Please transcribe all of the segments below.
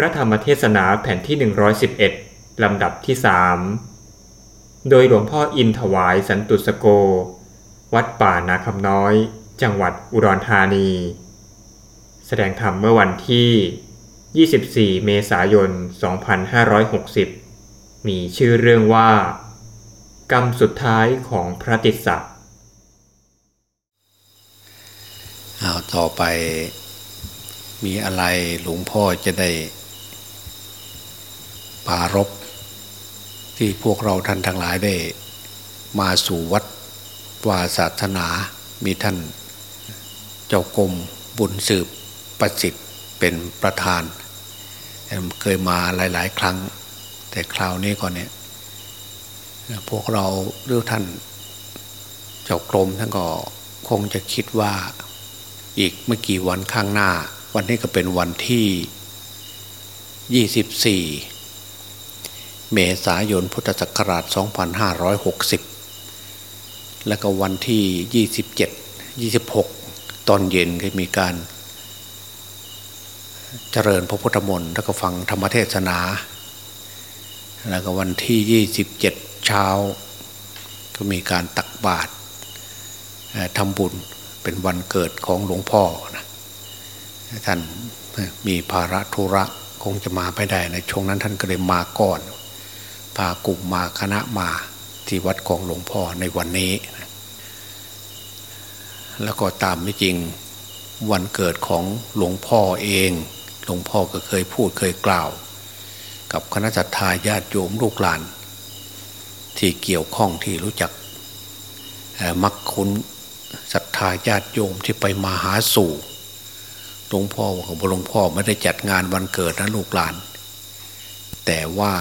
พระธรรมเทศนาแผ่นที่ 111 ลำดับที่สโดยหลวงพ่ออินถวายสันตุสโก วัดป่านาคำน้อย จังหวัดอุดรธานี แสดงธรรมเมื่อวันที่ 24 เมษายน 2560 มีชื่อเรื่องว่า กรรมสุดท้ายของพระติสสะเอาต่อไปมีอะไรหลวงพ่อจะได้ ปารบที่พวกเราท่านทั้งหลายได้ มาสู่วัดวาศาสนา มีท่านเจ้ากรมบุญสืบประสิทธิ์เป็นประธาน เคยมาหลาย ๆ ครั้ง แต่คราวนี้ก่อนเนี่ยพวกเราเรือท่านเจ้ากรมท่านก็คงจะคิดว่าอีกไม่กี่วันข้างหน้า วันนี้ก็เป็นวันที่ 24 เมษายนพุทธศักราช 2560 แล้วก็วันที่ 27 26 ตอนเย็นก็มีการ เจริญพระพุทธมนต์แล้วก็ฟังธรรมเทศนา แล้วก็วันที่ 27 เช้า ก็มีการตักบาตรทำบุญเป็นวันเกิดของหลวงพ่อนะท่านมีภาระธุระคงจะมาไม่ได้ในช่วงนั้นท่านก็เลยมาก่อน พากลุ่มมาคณะมาที่วัดของหลวงพ่อในวันนี้ แล้วก็ตามไม่จริงวันเกิดของหลวงพ่อเอง หลวงพ่อก็เคยพูดเคยกล่าว กับคณะจัตตาญาติโยมลูกหลาน ที่เกี่ยวข้องที่รู้จักมักคุ้นศรัทธาญาติโยมที่ไปมาหาสู่หลวงพ่อของหลวงพ่อไม่ได้จัดงานวันเกิดนะลูกหลาน แต่ว่า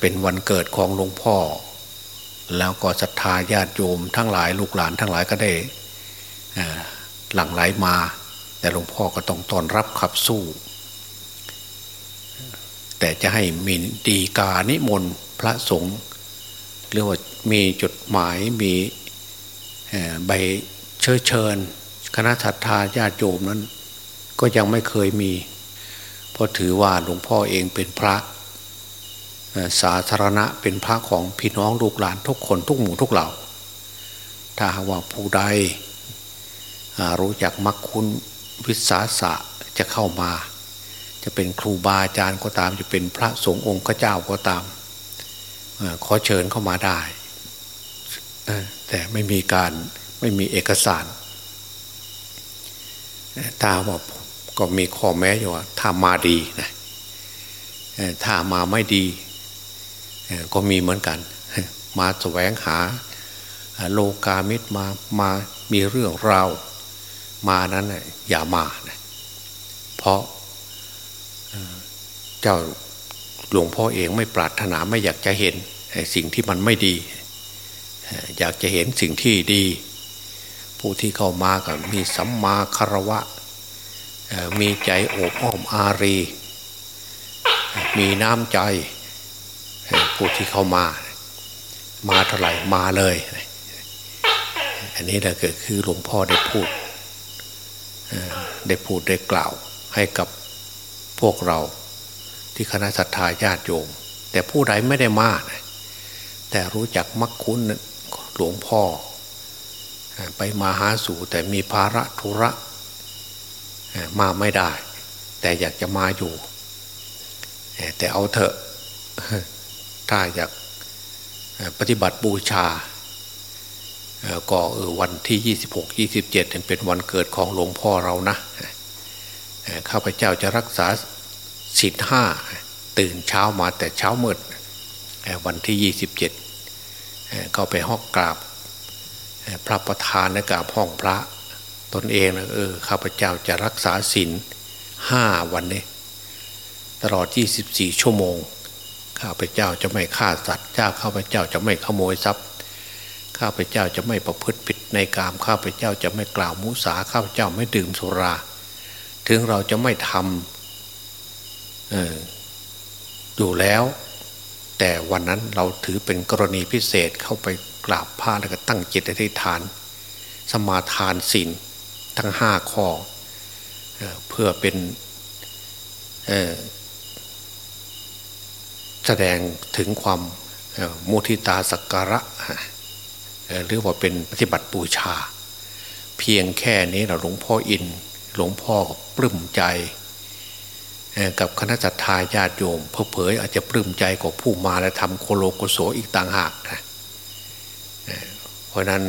เป็นวันเกิดของหลวงพ่อ แล้วก็ศรัทธาญาติโยมทั้งหลายลูกหลานทั้งหลายก็ได้หลั่งไหลมา แต่หลวงพ่อก็ต้องต้อนรับขับสู้ แต่จะให้มีดีกานิมนต์พระสงฆ์เรียกว่ามีจดหมายมีใบเชิญเชิญ คณะศรัทธาญาติโยมนั้น ก็ยังไม่เคยมี เพราะถือว่าหลวงพ่อเองเป็นพระ สาธารณะเป็นพระของพี่น้องลูกหลานทุกคนทุกหมู่ทุกเหล่า ถ้าว่าผู้ใดรู้จักมักคุณวิสาสะจะเข้ามา จะเป็นครูบาอาจารย์ก็ตาม จะเป็นพระสงฆ์องค์เจ้าก็ตามขอเชิญเข้ามาได้ แต่ไม่มีการไม่มีเอกสารตาบอกก็มีข้อแม้อยู่ว่าถ้ามาดีนะถ้ามาไม่ดี ก็มีเหมือนกัน มาแสวงหาโลกามิตรมามามีเรื่องราวมานั้นอย่ามานะเพราะเจ้าหลวงพ่อเองไม่ปรารถนาไม่อยากจะเห็นสิ่งที่มันไม่ดี อยากจะเห็นสิ่งที่ดี ผู้ที่เข้ามากับมีสัมมาคารวะ มีใจโอบอ้อมอารี มีน้ำใจ ผู้ที่เข้ามา มาเท่าไหร่มาเลย อันนี้แหละก็คือหลวงพ่อได้พูดได้พูดได้กล่าวให้กับพวกเราที่คณะสัตยาญาติโยม แต่ผู้ใดไม่ได้มาแต่รู้จักมักคุ้นหลวงพ่อ ไปมาหาสู่แต่มีภาระธุระมาไม่ได้ แต่อยากจะมาอยู่ แต่เอาเถอะ ถ้าอยากปฏิบัติบูชาก็เออวันที่ 26 27เป็นวันเกิดของหลวงพ่อเรานะข้าพเจ้าจะรักษาศีลห้าตื่นเช้ามาแต่เช้ามืดวันที่ 27เข้าไปห้องกราบ พระประธานในกราบห้องพระ ตนเองนะเออข้าพเจ้าจะรักษาศีลห้าวันนี้ ตลอด 24 ชั่วโมง ข้าพเจ้าจะไม่ฆ่าสัตว์จ้าข้าพเจ้าจะไม่ขโมยทรัพย์ ข้าพเจ้าจะไม่ประพฤติผิดในกาม ข้าพเจ้าจะไม่กล่าวมุสา ข้าพเจ้าไม่ดื่มสุรา ถึงเราจะไม่ทำอออยู่แล้ว แต่วันนั้นเราถือเป็นกรณีพิเศษเข้าไปกราบพระแล้วก็ตั้งจิตอธิษฐาน สมาทานศีลทั้งห้าข้อเพื่อเป็น แสดงถึงความมุทิตาสักการะหรือว่าเป็นปฏิบัติบูชา เพียงแค่นี้เราหลวงพ่ออินหลวงพ่อปลื้มใจ กับคณะจัตตาญาติโยมเพอเผยอาจจะปลื้มใจกว่าผู้มาและทำโคโลโกโสอีกต่างหากนะเพราะนั้น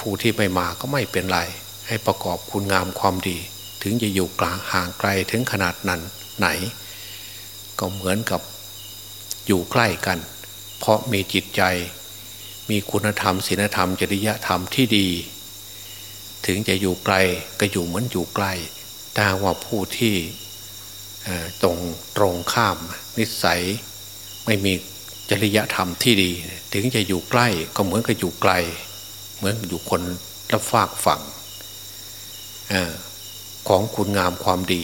ผู้ที่ไม่มาก็ไม่เป็นไร ให้ประกอบคุณงามความดี ถึงจะอยู่กลางห่างไกลถึงขนาดนั้นไหน ก็เหมือนกับ อยู่ใกล้กัน เพราะมีจิตใจ มีคุณธรรมศีลธรรม จริยธรรมที่ดี ถึงจะอยู่ไกลก็อยู่เหมือนอยู่ใกล้แต่ว่าผู้ที่ตรงตรงข้าม นิสัยไม่มีจริยธรรมที่ดี ถึงจะอยู่ใกล้ก็เหมือนกับอยู่ไกล เหมือนอยู่คนละฝากฝั่งอของคุณงามความดี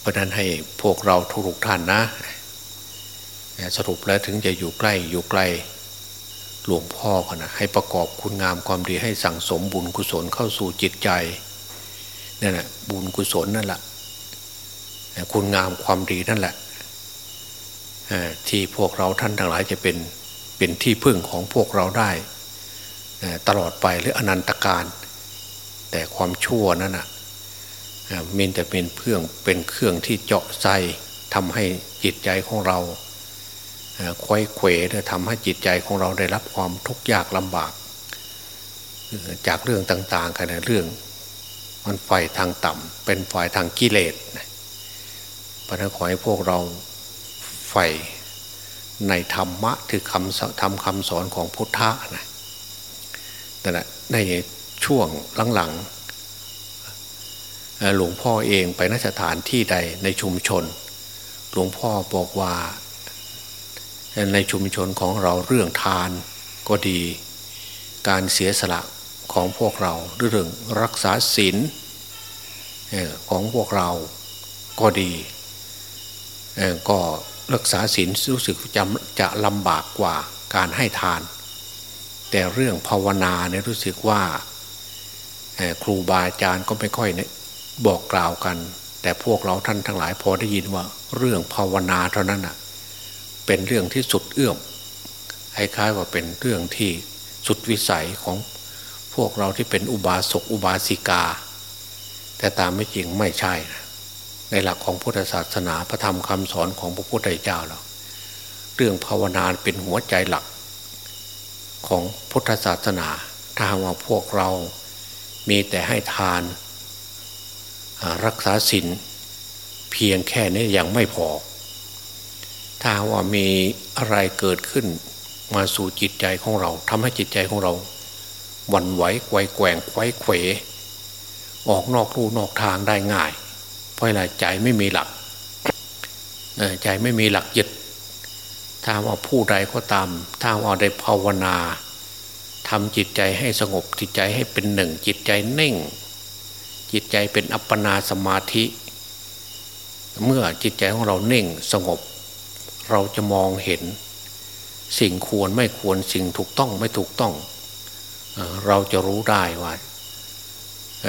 เพราะนั้นให้พวกเราทุกท่านนะ สรุปแล้วถึงจะอยู่ใกล้อยู่ไกลหลวงพ่อกันนะให้ประกอบคุณงามความดีให้สั่งสมบุญกุศลเข้าสู่จิตใจนั่นแหละบุญกุศลนั่นแหละคุณงามความดีนั่นแหละที่พวกเราท่านทั้งหลายจะเป็นเป็นที่พึ่งของพวกเราได้ ตลอดไปหรืออนันตการ แต่ความชั่วนั่นนะ มีแต่เป็นเพื่องเป็นเครื่องที่เจาะใจทำให้จิตใจของเราควยเขวทำให้จิตใจของเราได้รับความทุกข์ยากลำบาก จากเรื่องต่างๆกันเรื่องมันไฟทางต่ำเป็นฝ่ายทางกิเลสพระนขอให้พวกเราใฝ่ในธรรมะคือคำทำคำสอนของพุทธะนะนั่นแหละในช่วงหลังๆ หลวงพ่อเองไปนสถานที่ใดในชุมชน หลวงพ่อบอกว่าในชุมชนของเราเรื่องทานก็ดี การเสียสละของพวกเราเรื่องรักษาศีลของพวกเราก็ดีก็รักษาศีลรู้สึกจะจะลำบากกว่าการให้ทาน แต่เรื่องภาวนาเนี่ยรู้สึกว่าครูบาอาจารย์ก็ไม่ค่อย บอกกล่าวกัน แต่พวกเราท่านทั้งหลายพอได้ยินว่า เรื่องภาวนาเท่านั้นอะเป็นเรื่องที่สุดเอื้อมคล้ายๆว่าเป็นเรื่องที่สุดวิสัยของพวกเราที่เป็นอุบาสกอุบาสิกา แต่ตามไม่จริงไม่ใช่นะในหลักของพุทธศาสนาพระธรรมคำสอนของพระพุทธเจ้าเราเรื่องภาวนาเป็นหัวใจหลัก ของพุทธศาสนา ถ้าว่าพวกเรามีแต่ให้ทาน รักษาศีลเพียงแค่นี้ยังไม่พอ ถ้าว่ามีอะไรเกิดขึ้นมาสู่จิตใจของเราทำให้จิตใจของเราวันไหวไกวแกว่งไขว้เขว ออกนอกรูนอกทางได้ง่าย เพราะอะไรใจไม่มีหลักใจไม่มีหลักยึดถ้าว่าผู้ใดก็ตาม ถ้าว่าได้ภาวนาทำจิตใจให้สงบจิตใจให้เป็นหนึ่งจิตใจเน่ง จิตใจเป็นอัปปนาสมาธิ เมื่อจิตใจของเราเน่งสงบ เราจะมองเห็น สิ่งควรไม่ควรสิ่งถูกต้องไม่ถูกต้อง เราจะรู้ได้ว่าเ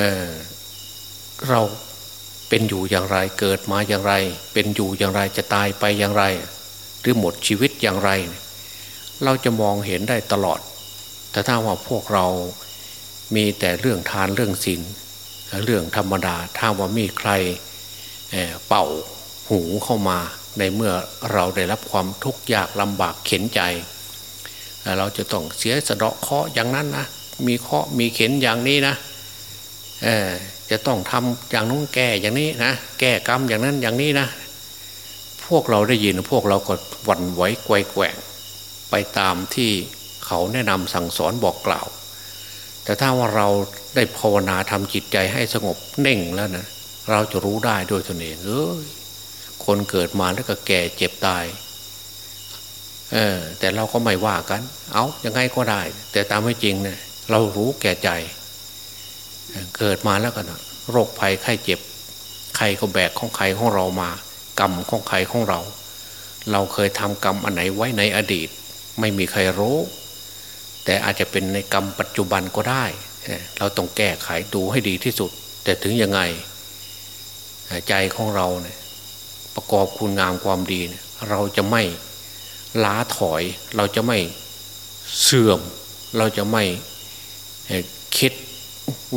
เราเป็นอยู่อย่างไรเกิดมาอย่างไร เป็นอยู่อย่างไรจะตายไปอย่างไร หรือหมดชีวิตอย่างไร เราจะมองเห็นได้ตลอด แต่ถ้าว่าพวกเรามีแต่เรื่องทานเรื่องศีล เรื่องธรรมดาถ้าว่ามีใครเป่าหูเข้ามาในเมื่อเราได้รับความทุกข์ยากลำบากเข็นใจ เราจะต้องเสียสะเดาะเคาะอย่างนั้นนะมีเคาะมีเข็นอย่างนี้นะจะต้องทำอย่างนู้นแก้อย่างนี้นะแก้กรรมอย่างนั้นอย่างนี้นะพวกเราได้ยินพวกเราก็หวั่นไหวไกวแกว่งไปตามที่เขาแนะนำสั่งสอนบอกกล่าว แต่ถ้าว่าเราได้ภาวนาทำจิตใจให้สงบเน่งแล้วนะเราจะรู้ได้โดยตนเองเอ้ยคนเกิดมาแล้วก็แก่เจ็บตายเออแต่เราก็ไม่ว่ากัน เอายังไงก็ได้ แต่ตามไม่จริงเนะี่ยเรารู้แก่ใจ เกิดมาแล้วกันโรคภัยไข้เจ็บ ใครก็แบกของใครของเรามา กรรมของใครของเรา เราเคยทำกรรมอันไหนไว้ในอดีต ไม่มีใครรู้ แต่อาจจะเป็นในกรรมปัจจุบันก็ได้ เราต้องแก้ไขดูให้ดีที่สุด แต่ถึงยังไงใจของเราเนี่ยประกอบคุณงามความดีเนี่ยเราจะไม่ล้าถอย เราจะไม่เสื่อม เราจะไม่คิด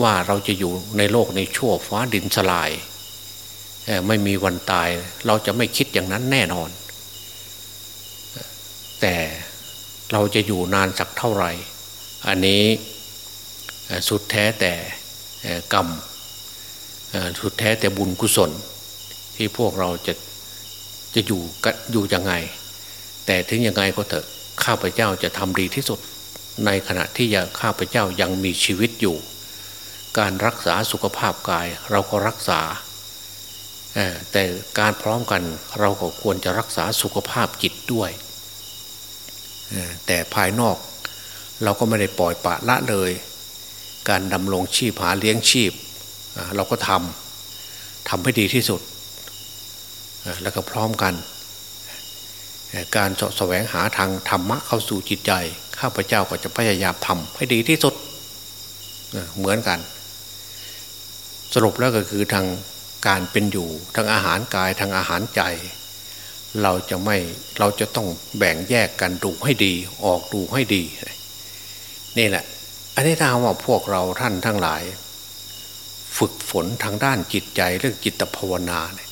ว่าเราจะอยู่ในโลกในชั่วฟ้าดินสลาย ไม่มีวันตาย เราจะไม่คิดอย่างนั้นแน่นอน แต่ เราจะอยู่นานสักเท่าไหร่ อันนี้สุดแท้แต่กรรมสุดแท้แต่บุญกุศล ที่พวกเราจะจะอยู่กันอยู่ยังไง แต่ถึงยังไงก็เถอะข้าพเจ้าจะทำดีที่สุด ในขณะที่ยังข้าพเจ้ายังมีชีวิตอยู่ การรักษาสุขภาพกายเราก็รักษา แต่การพร้อมกันเราก็ควรจะรักษาสุขภาพจิตด้วย แต่ภายนอก เราก็ไม่ได้ปล่อยปะละเลย การดำรงชีพหาเลี้ยงชีพ เราก็ทำทำให้ดีที่สุด แล้วก็พร้อมกัน การสแสวงหาทางธรรมะเข้าสู่จิตใจ ข้าพเจ้าก็จะพยายามทำให้ดีที่สุดเหมือนกัน สรุปแล้วก็คือทางการเป็นอยู่ทางอาหารกายทางอาหารใจ เราจะไม่เราจะต้องแบ่งแยกกันดูให้ดี ออกดูให้ดี นี่แหละ อันนี้ถ้าว่าพวกเราท่านทั้งหลาย ฝึกฝนทางด้านจิตใจเรื่องจิตภาวนาเนี่ย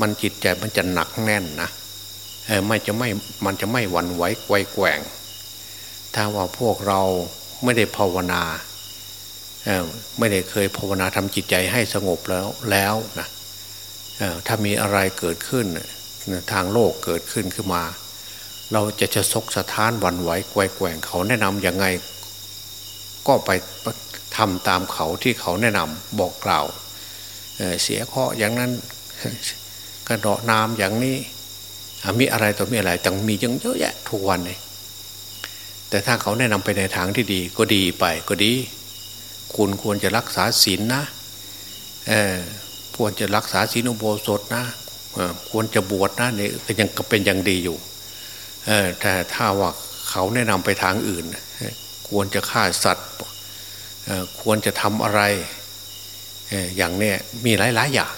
มันจิตใจมันจะหนักแน่นนะเออไม่จะไม่มันจะไม่หวั่นไหวไกวแกว่ง ถ้าว่าพวกเราไม่ได้ภาวนาเออไม่ได้เคยภาวนาทำจิตใจให้สงบแล้วแล้วนะเออถ้ามีอะไรเกิดขึ้น ทางโลกเกิดขึ้นขึ้นมา เราจะจะซกสะท้านวันไหวไกวแกว่งเขาแนะนำยังไง ก็ไปทำตามเขาที่เขาแนะนำบอกกล่าวเเสียข้ออย่างนั้นกระโดดน้ำอย่างนี้มีอะไรต่อมีอะไรต่างมียังเยอะแยะทุกวันเลยแต่ถ้าเขาแนะนำไปในทางที่ดี ก็ดีไปก็ดี คุณควรจะรักษาศีลนนะควรจะรักษาศีลอุโบสถนะ ควรจะบวชนะเนี่ยก็ยังเป็นยังดีอยู่แต่ถ้าว่าเขาแนะนำไปทางอื่น ควรจะฆ่าสัตว์ควรจะทำอะไรอย่างเนี้ยมีหลายๆอย่าง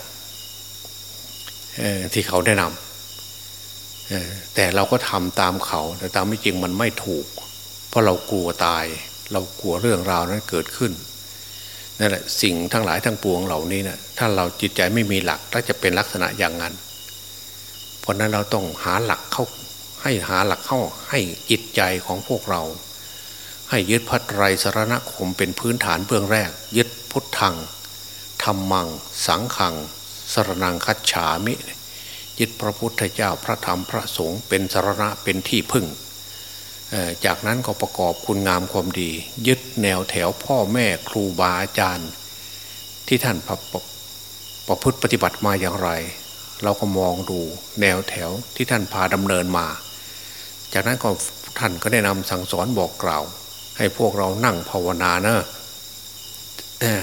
ที่เขาแนะนำแต่เราก็ทำตามเขา แต่ตามไม่จริงมันไม่ถูก เพราะเรากลัวตาย เรากลัวเรื่องราวนั้นเกิดขึ้นนั่นแหละสิ่งทั้งหลายทั้งปวงเหล่านี้นะถ้าเราจิตใจไม่มีหลักก็จะเป็นลักษณะอย่างนั้น เพราะนั้นเราต้องหาหลักเข้าให้หาหลักเข้าให้จิตใจของพวกเรา ให้ยึดพัตไรสารณคมเป็นพื้นฐานเบื้องแรก ยึดพุทธังธรรมัง สังขังสรนังคัจฉามิ ยึดพระพุทธเจ้าพระธรรมพระสงฆ์เป็นสารณะเป็นที่พึ่ง จากนั้นก็ประกอบคุณงามความดี ยึดแนวแถวพ่อแม่ครูบาอาจารย์ ที่ท่านประประพฤติปฏิบัติมาอย่างไร เราก็มองดูแนวแถวที่ท่านพาดำเนินมา จากนั้นก็ท่านก็ได้นำสั่งสอนบอกกล่าว ให้พวกเรานั่งภาวนาเนอะ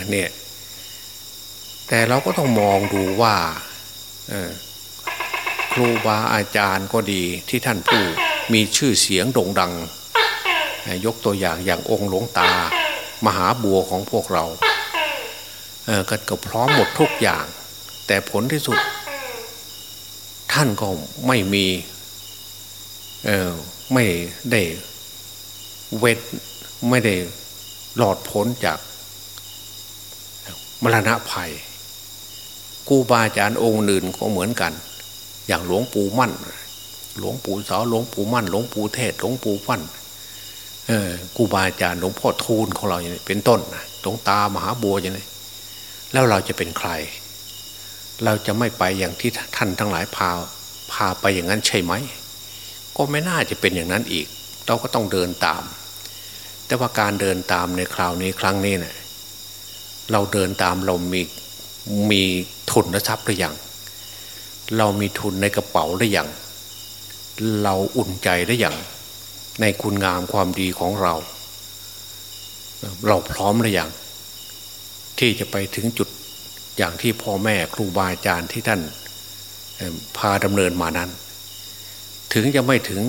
เนี่ยแต่เราก็ต้องมองดูว่าครูบาอาจารย์ก็ดีที่ท่านผู้มีชื่อเสียงโด่งดัง ยกตัวอย่างอย่างองค์หลวงตา มหาบัวของพวกเราเกันก็พร้อมหมดทุกอย่าง แต่ผลที่สุด ท่านก็ไม่มีไม่ได้เวทไม่ได้หลอดพ้นจากมรณะภัยกูบาอาจารย์องค์อื่นก็เหมือนกัน อย่างหลวงปู่มั่น หลวงปู่สาวหลวงปู่มั่น หลวงปู่เทศหลวงปู่ฟั่นเออกูบาอาจารย์หลวงพ่อทูลของเราอย่างนี้เป็นต้นหลวงตามหาบัวอย่างนี้แล้วเราจะเป็นใคร เราจะไม่ไปอย่างที่ท่านทั้งหลายพาพาไปอย่างนั้นใช่ไหม ก็ไม่น่าจะเป็นอย่างนั้นอีก เราก็ต้องเดินตาม แต่ว่าการเดินตามในคราวนี้ครั้งนี้เนะี่ยเราเดินตามเรามีมีทุนทรัพย์หรือยังเรามีทุนในกระเป๋าหรือยังเราอุ่นใจหรือยังในคุณงามความดีของเรา เราพร้อมหรือยังที่จะไปถึงจุด อย่างที่พ่อแม่ครูบาอาจารย์ที่ท่านพาดำเนินมานั้น ถึงจะไม่ถึง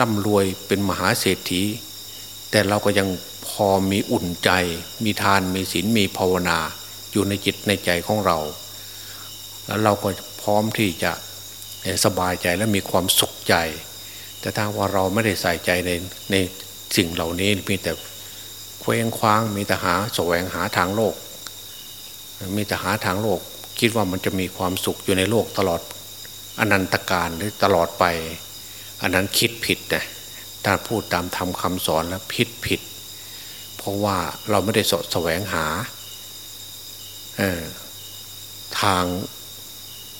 ร่ำรวยเป็นมหาเศรษฐี แต่เราก็ยังพอมีอุ่นใจ มีทานมีศีลมีภาวนา อยู่ในจิตในใจของเรา แล้วเราก็พร้อมที่จะสบายใจและมีความสุขใจ แต่ถ้าว่าเราไม่ได้ใส่ใจในในสิ่งเหล่านี้มีแต่เคว้งคว้างมีแต่หาแสวงหาทางโลก มีแต่หาทางโลก คิดว่ามันจะมีความสุขอยู่ในโลกตลอดอนันตการหรือตลอดไป อันนั้นคิดผิดนะถ้าพูดตามธรรมคำสอนแล้วผิดผิด เพราะว่าเราไม่ได้สแสวงหาทาง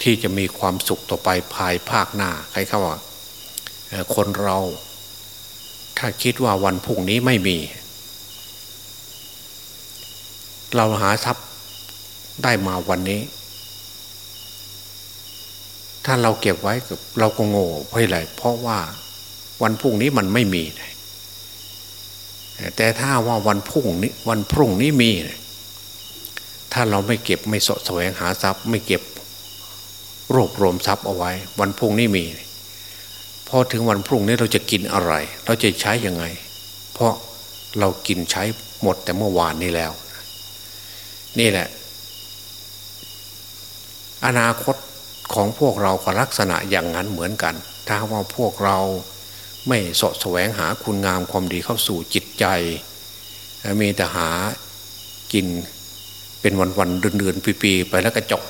ที่จะมีความสุขต่อไปภายภาคหน้าใครเขาว่าคนเรา ถ้าคิดว่าวันพุ่งนี้ไม่มี เราหาทรัพย์ ได้มาวันนี้ ถ้าเราเก็บไว้เราก็โง่เพราะอะไรเพราะว่าวันพรุ่งนี้มันไม่มีแต่ถ้าว่าวันพรุ่งนี้วันพรุ่งนี้มีถ้าเราไม่เก็บไม่สะแสวงหาทรัพย์ ไม่เก็บรวบรวมทรัพย์เอาไว้ วันพรุ่งนี้มีพอถึงวันพรุ่งนี้เราจะกินอะไร เราจะใช้ยังไง เพราะเรากินใช้หมดแต่เมื่อวานนี้แล้ว นี่แหละ อนาคตของพวกเราก็ลักษณะอย่างนั้นเหมือนกัน ถ้าว่าพวกเราไม่สะแสวงหาคุณงามความดีเข้าสู่จิตใจ มีแต่หากินเป็นวันๆเดือนๆปีๆไปแล้วก็จบ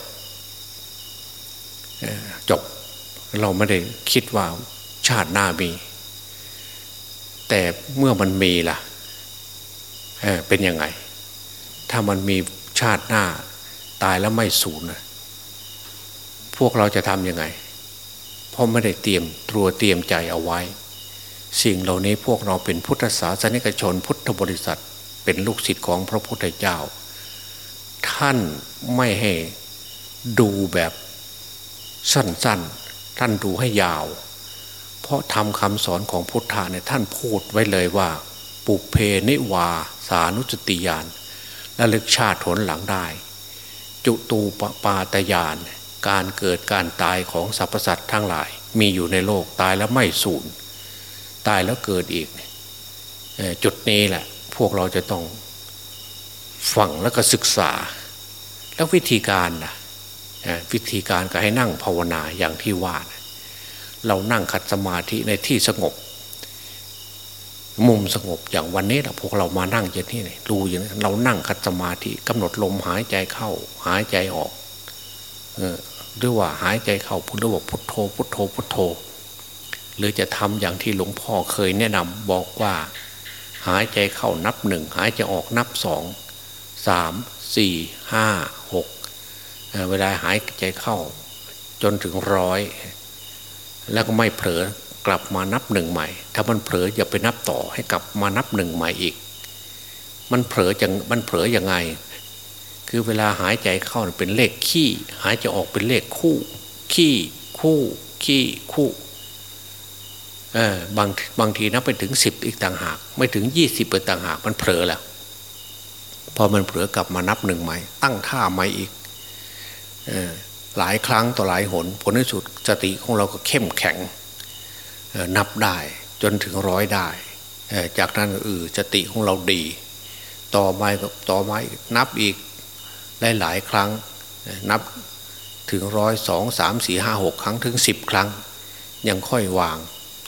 จบเราไม่ได้คิดว่าชาติหน้ามี แต่เมื่อมันมีล่ะเป็นยังไง ถ้ามันมีชาติหน้าตายแล้วไม่สูญ พวกเราจะทำยังไง เพราะไม่ได้เตรียมตัวเตรียมใจเอาไว้ สิ่งเหล่านี้พวกเราเป็นพุทธศาสนิกชน พุทธบริษัท เป็นลูกศิษย์ของพระพุทธเจ้า ท่านไม่ให้ดูแบบสั้นๆ ท่านดูให้ยาว เพราะทำคำสอนของพุทธะเนี่ยท่านพูดไว้เลยว่า ปุเพนิวาสานุสติยานและลึกชาติผลหลังได้ จุตูปปาตยาน การเกิดการตายของสรรพสัตว์ทั้งหลาย มีอยู่ในโลกตายแล้วไม่สูญตายแล้วเกิดอีก จุดนี้แหละ พวกเราจะต้องฟังแล้วก็ศึกษา แล้ววิธีการนะวิธีการก็ให้นั่งภาวนาอย่างที่ว่าเรานั่งขัดสมาธิในที่สงบ มุมสงบอย่างวันนี้เราพวกเรามานั่งอย่างนี้ดูอย่างนี้เรานั่งขัดสมาธิกำหนดลมหายใจเข้า หายใจออก หรือว่าหายใจเข้าพุทโธพุทโธ พุทโธพุทโธ หรือจะทำอย่างที่หลวงพ่อเคยแนะนำบอกว่า หายใจเข้านับหนึ่งหายใจออกนับสองสามสี่ห้าหกเวลาหายใจเข้าจนถึงร้อยแล้วก็ไม่เผลอกลับมานับหนึ่งใหม่ ถ้ามันเผลออย่าไปนับต่อให้กลับมานับหนึ่งใหม่อีก มันเผลอจังมันเผลอยังไง คือเวลาหายใจเข้าเป็นเลขขี้ หายใจออกเป็นเลขคู่ ขี้คู่ขี้คู่เออบางบางทีนับไปถึงสิบอีกต่างหาก ไม่ถึงยี่สิบอีกต่างหากมันเผลอแล้วพอมันเผลอกลับมานับหนึ่งใหม่ ตั้งท่าใหม่อีกหลายครั้งต่อหลายหน ผลที่สุดสติของเราก็เข้มแข็งนับได้จนถึงร้อยได้ จากนั้นเออสติของเราดี ต่อมาต่อมานับอีก หลายครั้งนับถึงร้อยสองสามสี่ห้าหกครั้งถึงสิบครั้ง ยังค่อยวาง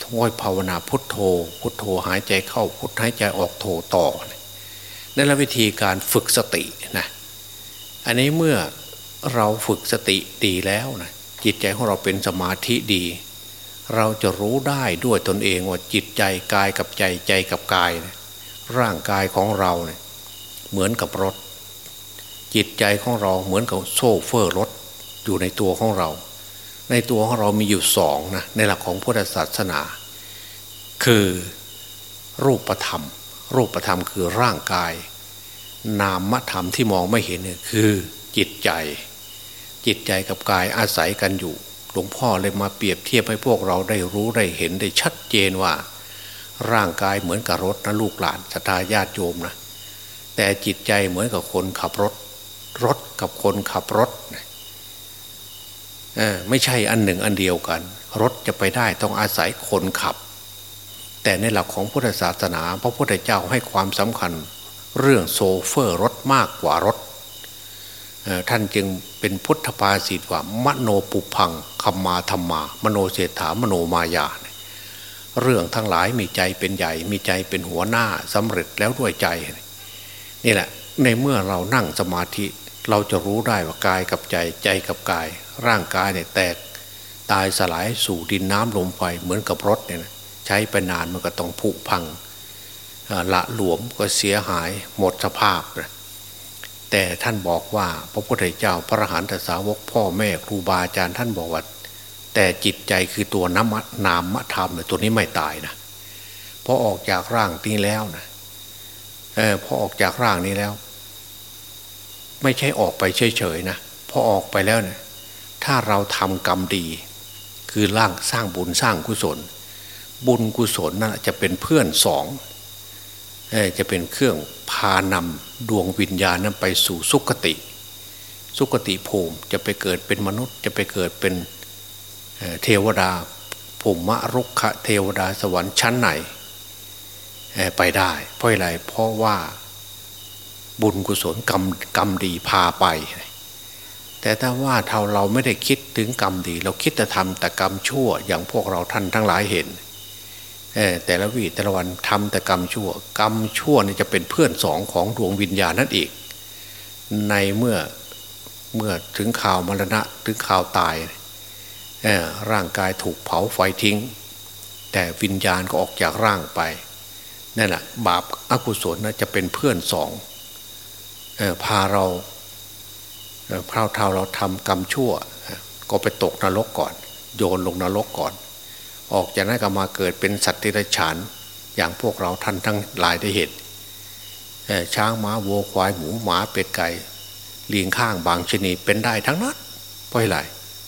ค่อยภาวนาพุทโธ พุทโธหายใจเข้าพุทหายใจออกโธต่อนั่นแหละวิธีการฝึกสตินะอันนี้เมื่อเราฝึกสติดีแล้วนะจิตใจของเราเป็นสมาธิดี เราจะรู้ได้ด้วยตนเองว่าจิตใจกายกับใจใจกับกายนะร่างกายของเราเนะี่ยเหมือนกับรถ จิตใจของเราเหมือนกับโซ่เฟอร์รถอยู่ในตัวของเรา ในตัวของเรามีอยู่สองนะในหลักของพุทธศาสนา คือรูปธรรม รูปธรรมคือร่างกาย นามธรรมที่มองไม่เห็นเนี่ยคือจิตใจ จิตใจกับกายอาศัยกันอยู่ หลวงพ่อเลยมาเปรียบเทียบให้พวกเราได้รู้ได้เห็นได้ชัดเจนว่า ร่างกายเหมือนกับรถนะลูกหลานสตาญาติโยมนะแต่จิตใจเหมือนกับคนขับรถ รถกับคนขับรถไม่ใช่อันหนึ่งอันเดียวกัน รถจะไปได้ต้องอาศัยคนขับ แต่ในหลักของพุทธศาสนา พระพุทธเจ้าให้ความสำคัญ เรื่องโซเฟอร์รถมากกว่ารถท่านจึงเป็นพุทธภาษิตว่ามโนปุพังคัมมาธรรมา มโนเศรษฐามโนมายา เรื่องทั้งหลายมีใจเป็นใหญ่ มีใจเป็นหัวหน้าสำเร็จแล้วด้วยใจ นี่แหละ ในเมื่อเรานั่งสมาธิ เราจะรู้ได้ว่ากายกับใจใจกับกาย ร่างกายเนี่ยแตกตายสลายสู่ดินน้ำลมไฟเหมือนกับรถเนี่ยใช้ไปนานมันก็ต้องผุพังละหลวมก็เสียหายหมดสภาพนะแต่ท่านบอกว่าพระพุทธเจ้าพระหันตสาวกพ่อแม่ครูบาอาจารย์ท่านบอกว่าแต่จิตใจคือตัวน้ำนามธรรมเนี่ยตัวนี้ไม่ตายนะพอออกจากร่างนี้แล้วนะเออพอออกจากร่างนี้แล้ว ไม่ใช่ออกไปเฉยๆนะพอออกไปแล้วเนะี่ยถ้าเราทำกรรมดี คือร่างสร้างบุญสร้างกุศล บุญกุศลนั่นจะเป็นเพื่อนสองจะเป็นเครื่องพานำดวงวิญญาณนั้นไปสู่สุคติ สุคติภูมิจะไปเกิดเป็นมนุษย์ จะไปเกิดเป็นเทวดาภูมิมรุกขเทวดาสวรรค์ชั้นไหนไปได้ เพราะอะไรเพราะว่า บุญกุศลกรรมกรรมดีพาไป แต่ถ้าว่าเราเราไม่ได้คิดถึงกรรมดี เราคิดจะทำแต่กรรมชั่วอย่างพวกเราท่านทั้งหลายเห็นแต่ละวีแต่ละวันทำแต่กรรมชั่ว กรรมชั่วนี่จะเป็นเพื่อนสองของดวงวิญญาณนั่นเองในเมื่อเมื่อถึงข่าวมรณะถึงข่าวตายร่างกายถูกเผาไฟทิ้ง แต่วิญญาณก็ออกจากร่างไปนั่นแหละบาปอากุศลนะจะเป็นเพื่อนสอง พาเราพราวเท่าเราทำกรรมชั่ว ก็ไปตกนรกก่อน โยนลงนรกก่อน ออกจากนั้นก็มาเกิดเป็นสัตว์ที่ไรฉานอย่างพวกเราท่านทั้งหลายได้เห็นช้างม้าวัวควายหมูหมาเป็ดไก่เลี้ยงข้างบางชนิดเป็นได้ทั้งนั้นเพราะอะไร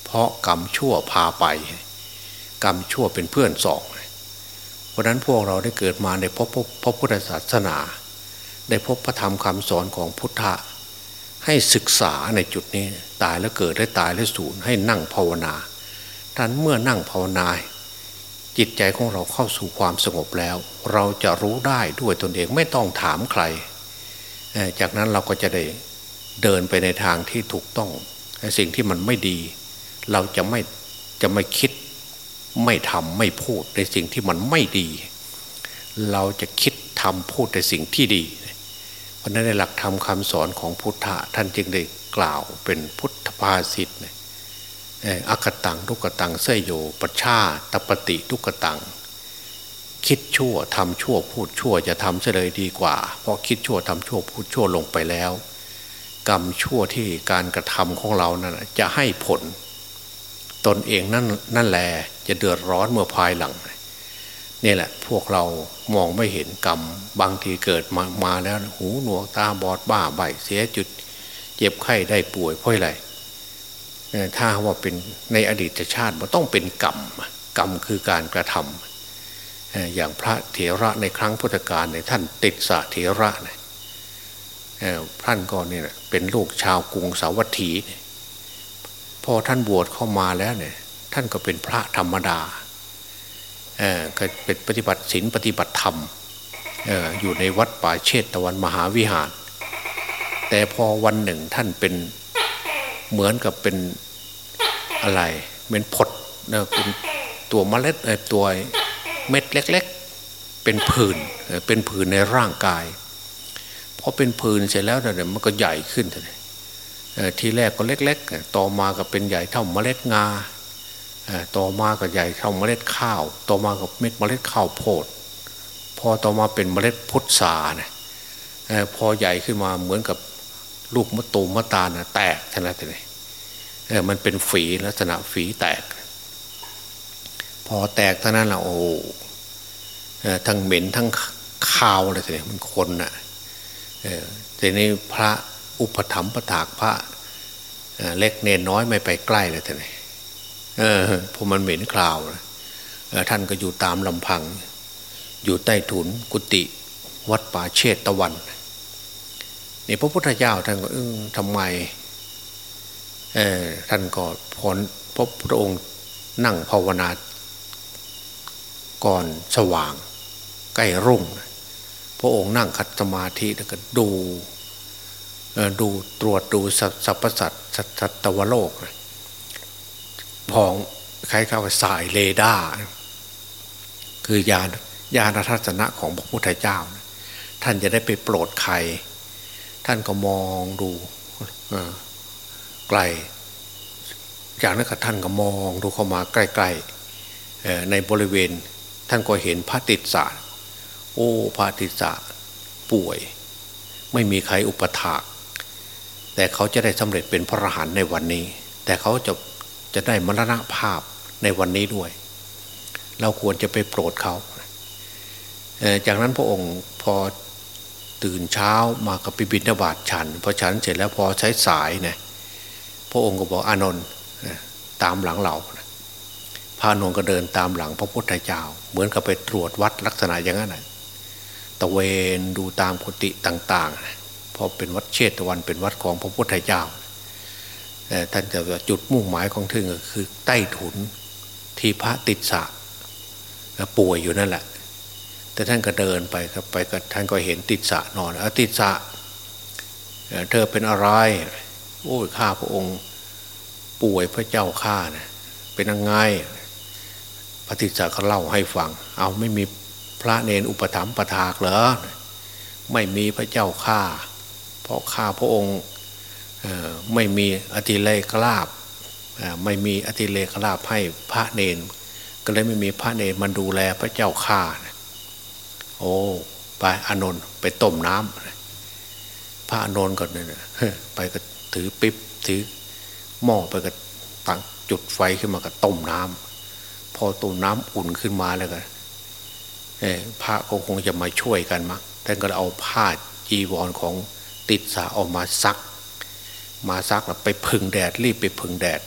เพราะกรรมชั่วพาไป กรรมชั่วเป็นเพื่อนสองเพราะนั้นพวกเราได้เกิดมาในพระพุทธศาสนา ได้พบพระธรรมคำสอนของพุทธะให้ศึกษาในจุดนี้ตายแล้วเกิดได้ตายแล้วสูญให้นั่งภาวนาท่านเมื่อนั่งภาวนาจิตใจของเราเข้าสู่ความสงบแล้ว เราจะรู้ได้ด้วยตนเองไม่ต้องถามใคร จากนั้นเราก็จะได้เดินไปในทางที่ถูกต้องสิ่งที่มันไม่ดี เราจะไม่จะไม่คิดไม่ทำไม่พูดในสิ่งที่มันไม่ดี เราจะคิดทำพูดในสิ่งที่ดี ราะนั้นในหลักธรรมคำสอนของพุทธะท่านจึงได้กล่าวเป็นพุทธภาษิตเนี่ยอักตังทุกตังเสยโยปชาตปฏิทุกตัง คิดชั่วทำชั่วพูดชั่วจะทำเฉลยดีกว่า เพราะคิดชั่วทำชั่วพูดชั่วลงไปแล้ว กรรมชั่วที่การกระทำของเรานั้นจะให้ผล ตนเองนั่นนั่นแหละจะเดือดร้อนเมื่อภายหลัง นี่แหละ พวกเรามองไม่เห็นกรรม บางทีเกิดมามาแล้ว หูหนวกตาบอดบ้าใบเสียจุด เจ็บไข้ได้ป่วยเพราะอะไรถ้าว่าเป็นในอดีตชาติมันต้องเป็นกรรมกรรมคือการกระทำอย่างพระเถระในครั้งพุทธกาลในท่านติดสะเถระเนี่ยท่านก็เนี่ยเป็นลูกชาวกรุงสาวัตถีพอท่านบวชเข้ามาแล้วเนี่ย ท่านก็เป็นพระธรรมดา ก็เป็นปฏิบัติศีลปฏิบัติธรรมอยู่ในวัดป่าเชตตะวันมหาวิหาร แต่พอวันหนึ่งท่านเป็นเหมือนกับเป็นอะไรเป็นผดนะเป็นตัวเมล็ดตัวเม็ดเล็ก ๆ เป็นผื่นเป็นผื่นในร่างกายพอเป็นผื่นเสร็จแล้วเนี่ยมันก็ใหญ่ขึ้นทีแรกก็เล็ก ๆ ต่อมาก็เป็นใหญ่เท่าเมล็ดงา ต่อมาก็ใหญ่เท่าเมล็ดข้าว ต่อมากับเม็ดเมล็ดข้าวโพด พอต่อมาเป็นเมล็ดพุทราเนี่ยพอใหญ่ขึ้นมาเหมือนกับลูกมะตูมมะตานะแตกท่านเลยเออมันเป็นฝีลักษณะฝีแตก พอแตกเท่านั้นละโอ้ทั้งเหม็นทั้งคาวอะไรทีนี้มันคนน่ะทีนี้พระอุปถัมภะถากพระเล็กเนนน้อยไม่ไปใกล้เลยทีนี้เเออพอมันเหม็นคราวท่านก็อยู่ตามลำพัง อยู่ใต้ถุนกุฏิวัดป่าเชตตะวันนี่พระพุทธเจ้าท่านก็เออทำไมท่านก็พรพบพระองค์นั่งภาวนาก่อนสว่าง ใกล้รุ่ง พระองค์นั่งคัดสมาธิแล้วก็ดูดูตรวจดูสรรพสัตว์สัตวโลก พองคล้ายๆว่าสายเรดาร์คือยานญาณทัศนะของพระพุทธเจ้า ท่านจะได้ไปโปรดใคร ท่านก็มองดูไกล จากนั้นก็ท่านก็มองดูเข้ามาใกล้ๆในบริเวณ ท่านก็เห็นพระติสาโอ้พระติสาป่วย ไม่มีใครอุปถากแต่เขาจะได้สำเร็จเป็นพระอรหันต์ในวันนี้ แต่เขาจะ จะได้มรณภาพในวันนี้ด้วย เราควรจะไปโปรดเขาจากนั้นพระองค์พอตื่นเช้ามากับปิบินบาตฉันพอฉันเสร็จแล้วพอใช้สายเนี่ยพระองค์ก็บอกอานนท์ตามหลังเราพระนนท์ก็เดินตามหลังพระพุทธเจ้า เหมือนกับไปตรวจวัดลักษณะอย่างนั้นตะเวนดูตามกุฏิต่างๆเพราะเป็นวัดเชตวันเป็นวัดของพระพุทธเจ้า ท่านจะจุดมุ่งหมายของท่านก็คือ ใต้ถุนที่พระติดสะป่วยอยู่นั่นแหละ แต่ท่านก็เดินไปครับไปก็ท่านก็เห็นติดสะนอนอติดสะเธอเป็นอะไร โอ้ยข้าพระองค์ป่วยพระเจ้าข้าเนะ่ยเป็นยังไงพระติสะก็เล่าให้ฟัง เอาไม่มีพระเนนอุปถัมภ์ประทากเหรอ ไม่มีพระเจ้าข้า เพราะข้าพระองค์ ไม่มีอธิเลกลาบไม่มีอธิเลกลาบให้พระเนน ก็เลยไม่มีพระเนนมันดูแลพระเจ้าข้าโอ้ไปอนนท์ไปต้มน้ำพระอนนท์ก่อนเนี่ยไปก็ถือปิ๊บถือหม้อไปก็ตั้งจุดไฟขึ้นมาก็ต้มน้ำพอต้มน้ำอุ่นขึ้นมาแล้วก็พระก็คงจะมาช่วยกันมั้งท่านก็เอาผ้าจีวรของติดสาออกมาซัก มาซักแล้วไปพึ่งแดดรีบไปพึ่งแดด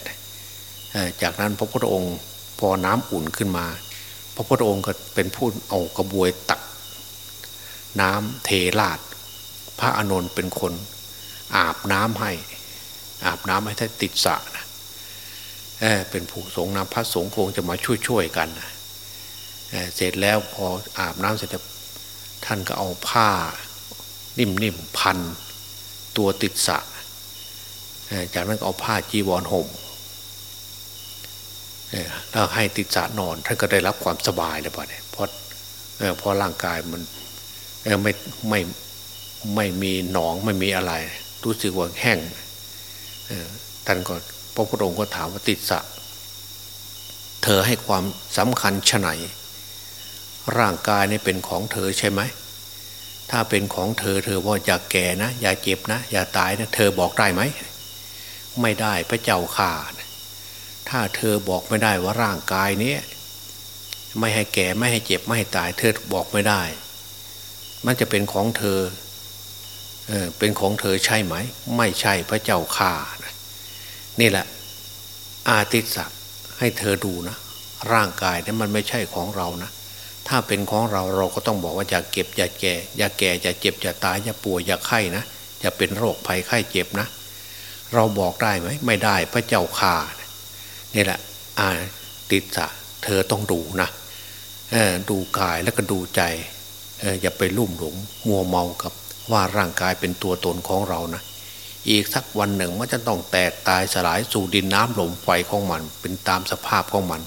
จากนั้นพระพุทธองค์พอน้ำอุ่นขึ้นมา พระพุทธองค์ก็เป็นผู้เอากระบวยตัก น้ำเทลาดพระอานนท์เป็นคน อาบน้ำให้ อาบน้ำให้ท่านติดสะนะเเป็นผู้สงฆ์นำพระสงฆ์คงจะมาช่วยๆกันนะเเสร็จแล้วพออาบน้ำเสร็จท่านก็เอาผ้า นิ่มๆพัน ตัวติดสะ จากนั้นเอาผ้าจีวรห่มแล้วให้ติดสะนอนท่านก็ได้รับความสบายเลยป่ะเนี่ยเพราะเพราะร่างกายมันไม่ไม่ไม่มีหนองไม่มีอะไร รู้สึกว่าแห้งท่านก็พระพุทธองค์ก็ถามว่าติดสะ เธอให้ความสำคัญชะไหน ร่างกายนี่เป็นของเธอใช่ไหมถ้าเป็นของเธอเธอว่าอย่าแก่นะ อย่าเจ็บนะ อย่าตายนะ เธอบอกได้ไหม ไม่ได้พระเจ้าข่าถ้าเธอบอกไม่ได้ว่าร่างกายนี้ไม่ให้แก่ไม่ให้เจ็บไม่ให้ตาย เธอบอกไม่ได้ มันจะเป็นของเธอเออเป็นของเธอใช่ไหม ไม่ใช่พระเจ้าข่านี่แหละ อาติสะให้เธอดูนะร่างกายนี่มันไม่ใช่ของเรานะถ้าเป็นของเราเราก็ต้องบอกว่าอย่าเก็บอย่าแก่ อย่าแก่อย่าเจ็บอย่าตายอย่าป่วยอย่าไข้นะอย่าเป็นโรคภัยไข้เจ็บนะ เราบอกได้ไหมไม่ได้พระเจ้าข่านี่แหละอาติสะเธอต้องดูนะดูกายแล้วก็ดูใจอย่าไปลุ่มหลงมัวเมากับว่าร่างกายเป็นตัวตนของเรานะอีกสักวันหนึ่งมันจะต้องแตกตายสลายสู่ดินน้ำลมไฟของมัน เป็นตามสภาพของมัน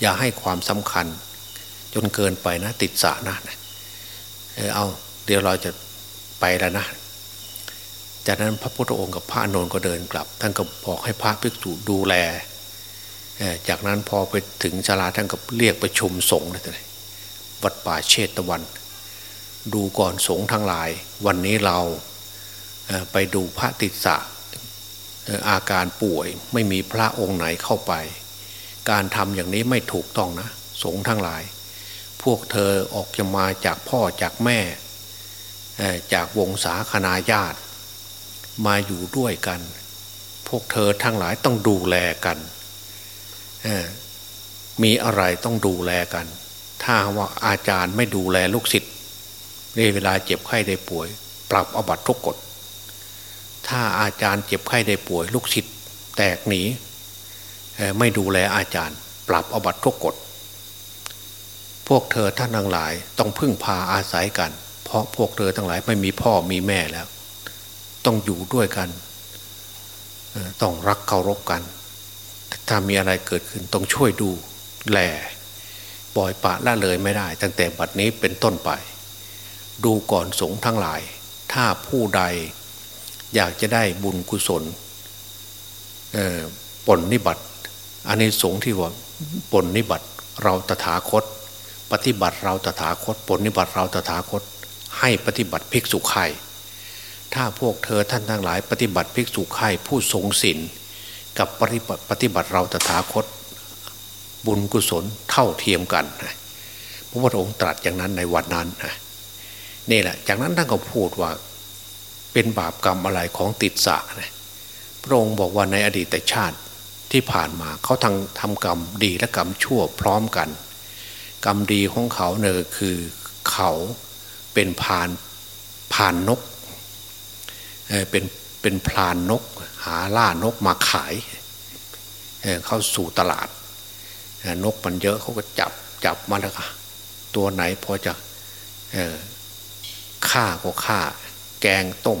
อย่าให้ความสำคัญ จนเกินไปนะติดสะนะเออเอาเดี๋ยวเราจะไปแล้วนะ จากนั้นพระพุทธองค์กับพระนนท์ก็เดินกลับ ท่านก็บอกให้พระภิกษุดูแล จากนั้นพอไปถึงชาลาท่านก็เรียกประชุมสงฆ์เลยวัดป่าเชตวัน ดูก่อนสงฆ์ทั้งหลาย วันนี้เราไปดูพระติสะอาการป่วยไม่มีพระองค์ไหนเข้าไป การทำอย่างนี้ไม่ถูกต้องนะ สงฆ์ทั้งหลาย พวกเธอออกจะมาจากพ่อจากแม่ จากวงศาคณาญาติ มาอยู่ด้วยกัน พวกเธอทั้งหลายต้องดูแลกันมีอะไรต้องดูแลกัน ถ้าว่าอาจารย์ไม่ดูแลลูกศิษย์ในเวลาเจ็บไข้ได้ป่วย ปรับอบัตทุกกฎ ถ้าอาจารย์เจ็บไข้ได้ป่วย ลูกศิษย์แตกหนีไม่ดูแลอาจารย์ ปรับอบัตทุกกฎ พวกเธอท่านทั้งหลายต้องพึ่งพาอาศัยกัน เพราะพวกเธอทั้งหลายไม่มีพ่อมีแม่แล้ว ต้องอยู่ด้วยกันต้องรักเคารพกัน ถ้ามีอะไรเกิดขึ้นต้องช่วยดูแลปล่อยปะละเลยไม่ได้ ตั้งแต่บัดนี้เป็นต้นไป ดูก่อนสงทั้งหลาย ถ้าผู้ใดอยากจะได้บุญกุศลปนนิบัติอันนี้สงที่ว่าปนนิบัติเราตถาคต ปฏิบัติเราตถาคตปนนิบัติเราตถาคต ให้ปฏิบัติภิกษุไข่ ถ้าพวกเธอท่านทั้งหลาย ปฏิบัติภิกษุไข่ผู้ทรงศีลกับปฏิบัติปฏิบัติเราตถาคต บุญกุศลเท่าเทียมกันพระพุทธองค์ตรัสอย่างนั้นในวันนั้นนี่แหละ จากนั้นท่านก็พูดว่าเป็นบาปกรรมอะไรของติดสะนะพระองค์บอกว่าในอดีตชาติที่ผ่านมาเขาทำทำกรรมดีและกรรมชั่วพร้อมกัน กรรมดีของเขาเนี่ยคือเขาเป็นพานพานนก เป็นเป็นพลานนก หาล่านกมาขายเข้าสู่ตลาด นกมันเยอะเขาก็จับจับมาแล้วค่ะตัวไหนพอจะฆ่าก็ฆ่า แกงต้ม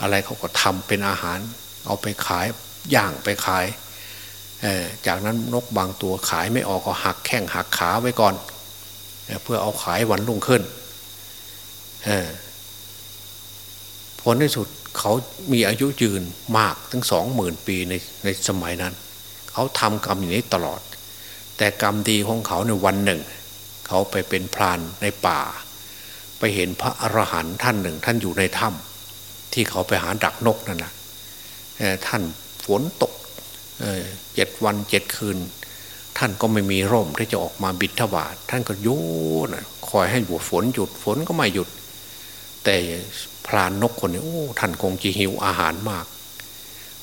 อะไรเขาก็ทำเป็นอาหาร เอาไปขายย่างไปขาย จากนั้นนกบางตัวขายไม่ออกก็หักแข้งหักขาไว้ก่อน เพื่อเอาขายวันรุ่งขึ้นผลที่สุด เขามีอายุยืนมากถึงสองหมื่นปีในในสมัยนั้น เขาทำกรรมอย่างนี้ตลอด แต่กรรมดีของเขาในวันหนึ่ง เขาไปเป็นพรานในป่า ไปเห็นพระอรหันต์ท่านหนึ่ง ท่านอยู่ในถ้ำที่เขาไปหาดักนกนั่นแหละท่านฝนตกเจ็ดวันเจ็ดคืน ท่านก็ไม่มีร่มที่จะออกมาบิณฑบาตท่านก็ยุ่นะคอยให้หยุดฝนหยุดฝนก็ไม่หยุด แต่ พรานนกคนนี้โอ้ท่านคงจะหิวอาหารมาก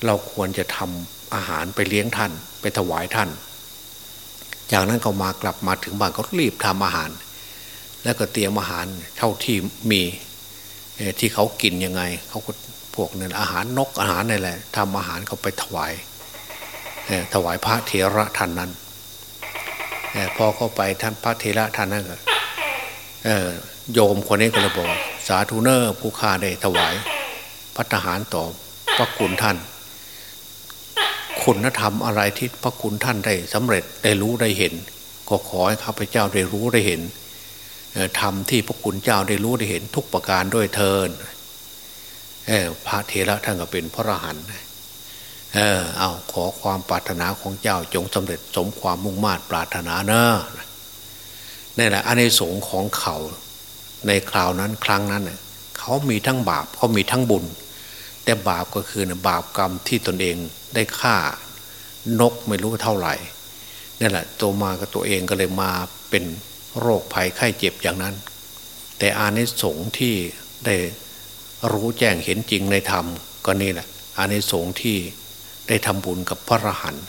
เราควรจะทำอาหารไปเลี้ยงท่าน ไปถวายท่าน จากนั้นเขามากลับมาถึงบ้านเขารีบทำอาหาร แล้วก็เตรียมอาหารเท่าที่มีที่เขากินยังไงเขาก็พวกนั้นอาหารนกอาหารนี่แหละทำอาหารเขาไปถวายถวายพระเถระท่านนั้นพอเข้าไปท่านพระเถระท่านนั้นก็โยมคนนี้ก็เลยบอก สาธุเนอร์ผู้ข้าได้ถวายพัฒหารต่อพระคุณท่าน คุณธรรมอะไรที่พระคุณท่านได้สำเร็จได้รู้ได้เห็น ก็ขอให้ข้าพเจ้าได้รู้ได้เห็นทำที่พระคุณเจ้าได้รู้ได้เห็นทุกประการด้วยเทินพระเถระท่านก็เป็นพระอรหันต์เออเอาขอความปรารถนาของเจ้าจงสำเร็จสมความมุ่งมา่ปรารถนาเนอะนี่แหละอันในสงของเขา ในคราวนั้นครั้งนั้นเขามีทั้งบาปเขามีทั้งบุญ แต่บาปก็คือบาปกรรมที่ตนเองได้ฆ่านกไม่รู้เท่าไหร่นี่แหละตัวมากับตัวเองก็เลยมาเป็นโรคภัยไข้เจ็บอย่างนั้น แต่อานิสงส์ที่ได้รู้แจ้งเห็นจริงในธรรมก็นี่แหละอานิสงส์ที่ได้ทำบุญกับพระรหันต์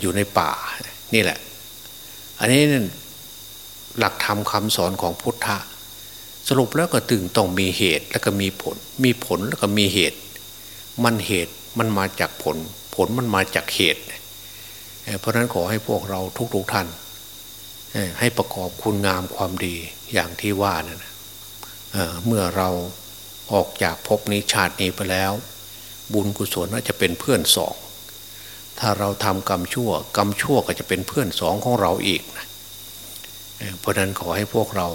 อยู่ในป่านี่แหละ อันนี้ หลักธรรมคาสอนของพุทธะสรุปแล้วก็ตึงต้องมีเหตุแล้วก็มีผล มีผลแล้วก็มีเหตุ มันเหตุมันมาจากผล ผลมันมาจากเหตุ เพราะนั้นขอให้พวกเราทุกๆท่าน ให้ประกอบคุณงามความดีอย่างที่ว่านะ่เมื่อเราออกจากภพนี้ชาตินี้ไปแล้ว บุญกุศลน่าจะเป็นเพื่อนสอง ถ้าเราทำกรรมชั่ว กรรมชั่วก็จะเป็นเพื่อนสองของเราอีกนะ เพราะนั้นขอให้พวกเรา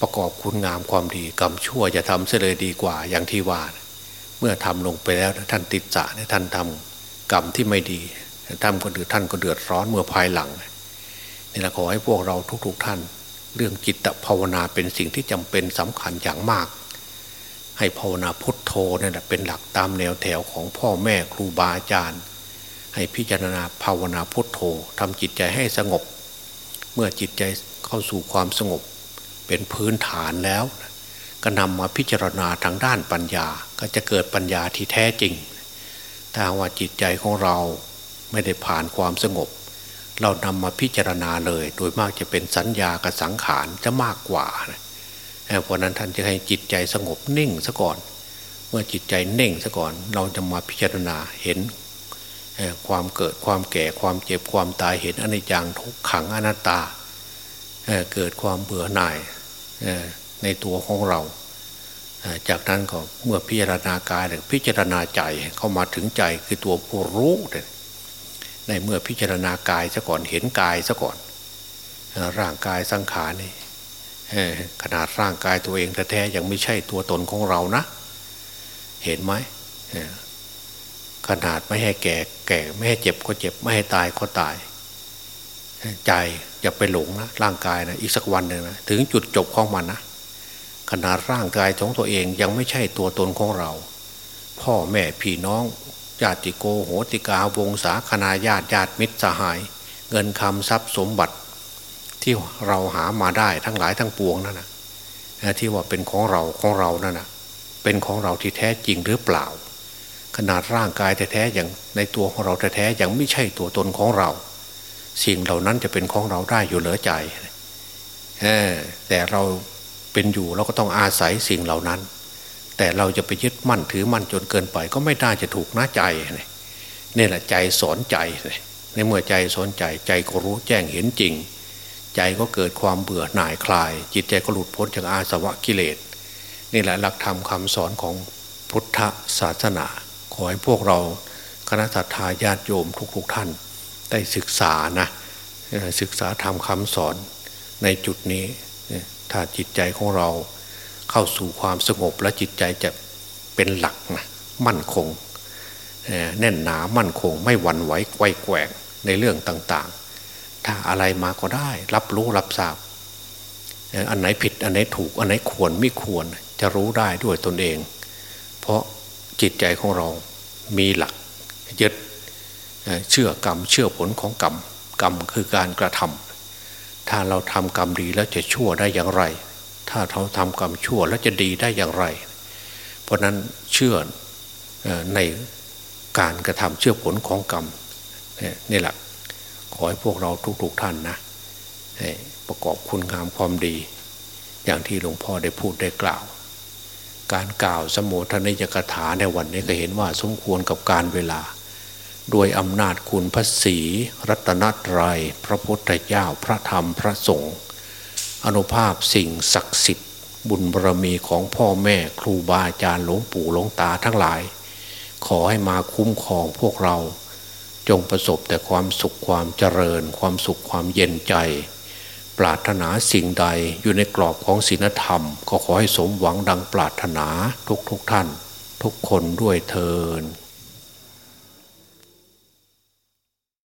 ประกอบคุณงามความดีกรรมชั่วจะทำเสียเลยดีกว่าอย่างที่ว่า เมื่อทำลงไปแล้วท่านติดจะท่านทำกรรมที่ไม่ดีทำก็เดือดท่านก็เดือดร้อนเมื่อภายหลังนี่แหละขอให้พวกเราทุกๆท่าน เรื่องจิตภาวนาเป็นสิ่งที่จำเป็นสำคัญอย่างมาก ให้ภาวนาพุทโธนี่แหละเป็นหลักตามแนวแถวของพ่อแม่ครูบาอาจารย์ ให้พิจารณาภาวนาพุทโธทำจิตใจให้สงบ เมื่อจิตใจเข้าสู่ความสงบ เป็นพื้นฐานแล้ว ก็นำมาพิจารณาทางด้านปัญญา ก็จะเกิดปัญญาที่แท้จริง ถ้าว่าจิตใจของเราไม่ได้ผ่านความสงบ เรานำมาพิจารณาเลย โดยมากจะเป็นสัญญากับสังขารจะมากกว่าเพราะนั้นท่านจะให้จิตใจสงบนิ่งซะก่อน เมื่อจิตใจเน่งซะก่อน เราจะมาพิจารณาเห็น ความเกิดความแก่ความเจ็บความตายเห็นอนิจจังทุกขังอนัตตาเเกิดความเบื่อหน่ายในตัวของเรา จากนั้นก็เมื่อพิจารณากายเลยพิจารณาใจเข้ามาถึงใจคือตัวผู้รู้เลยในเมื่อพิจารณากายซะก่อนเห็นกายซะก่อน ร่างกายสังขารนี่ขนาดร่างกายตัวเองแท้ๆยังไม่ใช่ตัวตนของเรานะ เห็นไหม ขนาดไม่ให้แก่ แก่ไม่ให้เจ็บก็เจ็บ ไม่ให้ตายก็ตาย ใจอย่าไปหลงนะร่างกายนะอีกสักวันหนึ่งนะถึงจุดจบของมันนะขนาดร่างกายของตัวเองยังไม่ใช่ตัวตนของเรา พ่อแม่พี่น้องญาติโกโหติกาวงศาคณาญาติญาติมิตรสหาย เงินคำทรัพย์สมบัติ ที่เราหามาได้ทั้งหลายทั้งปวงนั่นนะที่ว่าเป็นของเราของเรานั่นนะเป็นของเราที่แท้จริงหรือเปล่า ขนาดร่างกายแท้ๆอย่างในตัวของเราแท้ๆยังไม่ใช่ตัวตนของเรา สิ่งเหล่านั้นจะเป็นของเราได้อยู่เหลือใจแต่เราเป็นอยู่เราก็ต้องอาศัยสิ่งเหล่านั้น แต่เราจะไปยึดมั่นถือมั่นจนเกินไป ก็ไม่ได้จะถูกนะใจนี่แหละใจสอนใจในเมื่อใจสอนใจใจก็รู้แจ้งเห็นจริง ใจก็เกิดความเบื่อหน่ายคลาย จิตใจก็หลุดพ้นจากอาสวะกิเลส นี่แหละหลักธรรมคาสอนของพุทธศาสนา ขอให้พวกเราคณะสัตยาญาติโยมทุกๆท่าน ได้ศึกษานะศึกษาธรรมคาสอนในจุดนี้ถ้าจิตใจของเราเข้าสู่ความสงบและจิตใจจะเป็นหลักนะมั่นคงแน่นหนามั่นคงไม่หวั่นไหวไกวแกว่งในเรื่องต่างๆ ถ้าอะไรมาก็ได้ รับรู้รับทราบ อันไหนผิดอันไหนถูกอันไหนควรไม่ควรจะรู้ได้ด้วยตนเอง เพราะ จิตใจของเรามีหลักยึดเชื่อกรรมเชื่อผลของกรรมกรรมคือการกระทำถ้าเราทำกรรมดีแล้วจะชั่วได้อย่างไร ถ้าเราทำกรรมชั่วแล้วจะดีได้อย่างไร เพราะนั้นเชื่อในการกระทำเชื่อผลของกรรมนี่แหละขอให้พวกเราทุกๆทท่านนะประกอบคุณงามความดี อย่างที่หลวงพ่อได้พูดได้กล่าว การกล่าวสมุทนิยกถาในวันนี้ก็เห็นว่าสมควรกับการเวลา ด้วยอำนาจคุณพระศีรัตนตรยัยพระพุทธเจ้าพระธรรมพระสงฆ์อนุภาพสิ่งศักดิ์สิทธิ์ บุญบารมีของพ่อแม่ครูบาอาจารย์หลวงปู่หลวงตาทั้งหลาย ขอให้มาคุ้มครองพวกเรา จงประสบแต่ความสุขความเจริญ ความสุขความเย็นใจ ปรารถนาสิ่งใดอยู่ในกรอบของศีลธรรม ก็ขอให้สมหวังดังปรารถนาทุกทุกท่าน ทุกคนด้วยเทอ